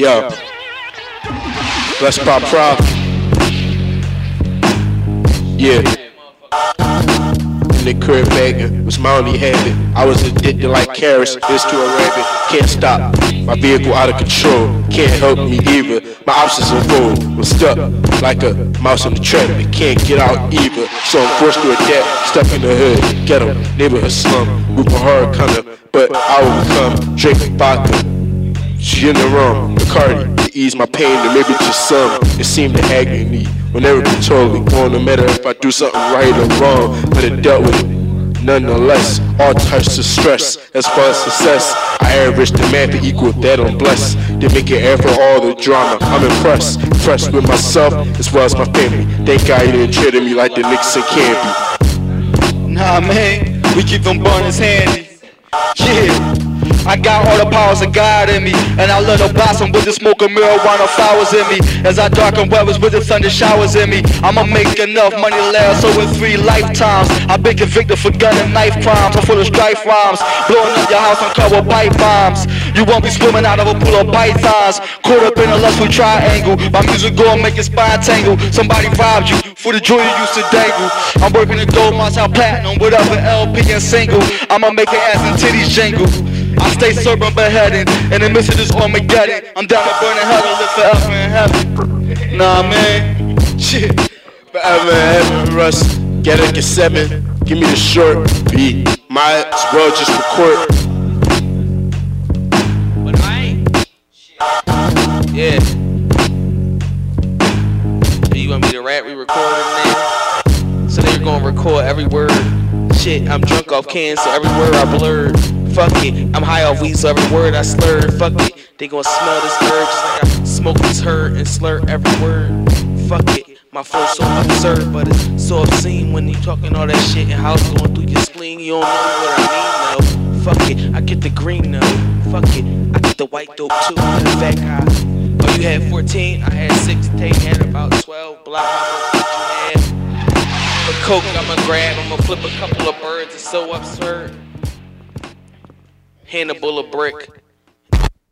Yo. Blessed pop Prof. Yeah. In the crib begging was my only habit. I was addicted like carrots, this to a rabbit. Can't stop. My vehicle out of control. Can't help me either. My options are full. Was stuck like a mouse in the trap. It can't get out either. So I'm forced to adapt. Stuck in the hood, ghetto, neighborhood slum. Moving hard, kinda, but I will become Drake vodka. Rum, Bacardi, to ease my pain and maybe just some. It seemed to agony whenever be totally gone, no matter if I do something right or wrong. But it dealt with it. Nonetheless, all types of stress. As far as success, I average the man to equal that I'm blessed. To make it air for all the drama. I'm impressed, impressed with myself as well as my family. Thank God he didn't treat me like the Nixon can be. Nah, man, we keep them burners handy. Yeah. I got all the powers of God in me, and I her blossom with the smoke of marijuana flowers in me. As I darken weathers with the thunder showers in me, I'ma make enough money last over three lifetimes. I've been convicted for gun and knife crimes, I'm full of strife rhymes, blowing up your house on cover bite bombs. You won't be swimming out of a pool of pythons, caught up in a lustful triangle. My music go and make your spine tangle. Somebody robbed you for the joy you used to dangle. I'm working the gold mines out platinum with other LP and single. I'ma make your ass and titties jingle. I stay sober beheading, and the midst of this Armageddon, I'm down to burning hell and live forever in heaven. Nah, man. Shit. Forever and ever, Russ. Get it, get seven. Give me the short beat. Might as well just record. But I ain't. Yeah. You want me to rap? We recording now. So they're gonna record every word. Shit, I'm drunk off cans, so every word I blurred. Fuck it, I'm high off weed, so every word I slur. Fuck it, they gonna smell this herb just like I smoke this herb and slur every word. Fuck it, my flow so absurd, but it's so obscene when you talking all that shit and how it's going through your spleen. You don't know what I mean, though. Fuck it, I get the green though. Fuck it, I get the white dope too. The fat guy. Oh, you had 14, I had 16, had about 12. Block, how much did you have? For coke, I'ma grab, I'ma flip a couple of birds. It's so absurd. Hannibal a bull of brick.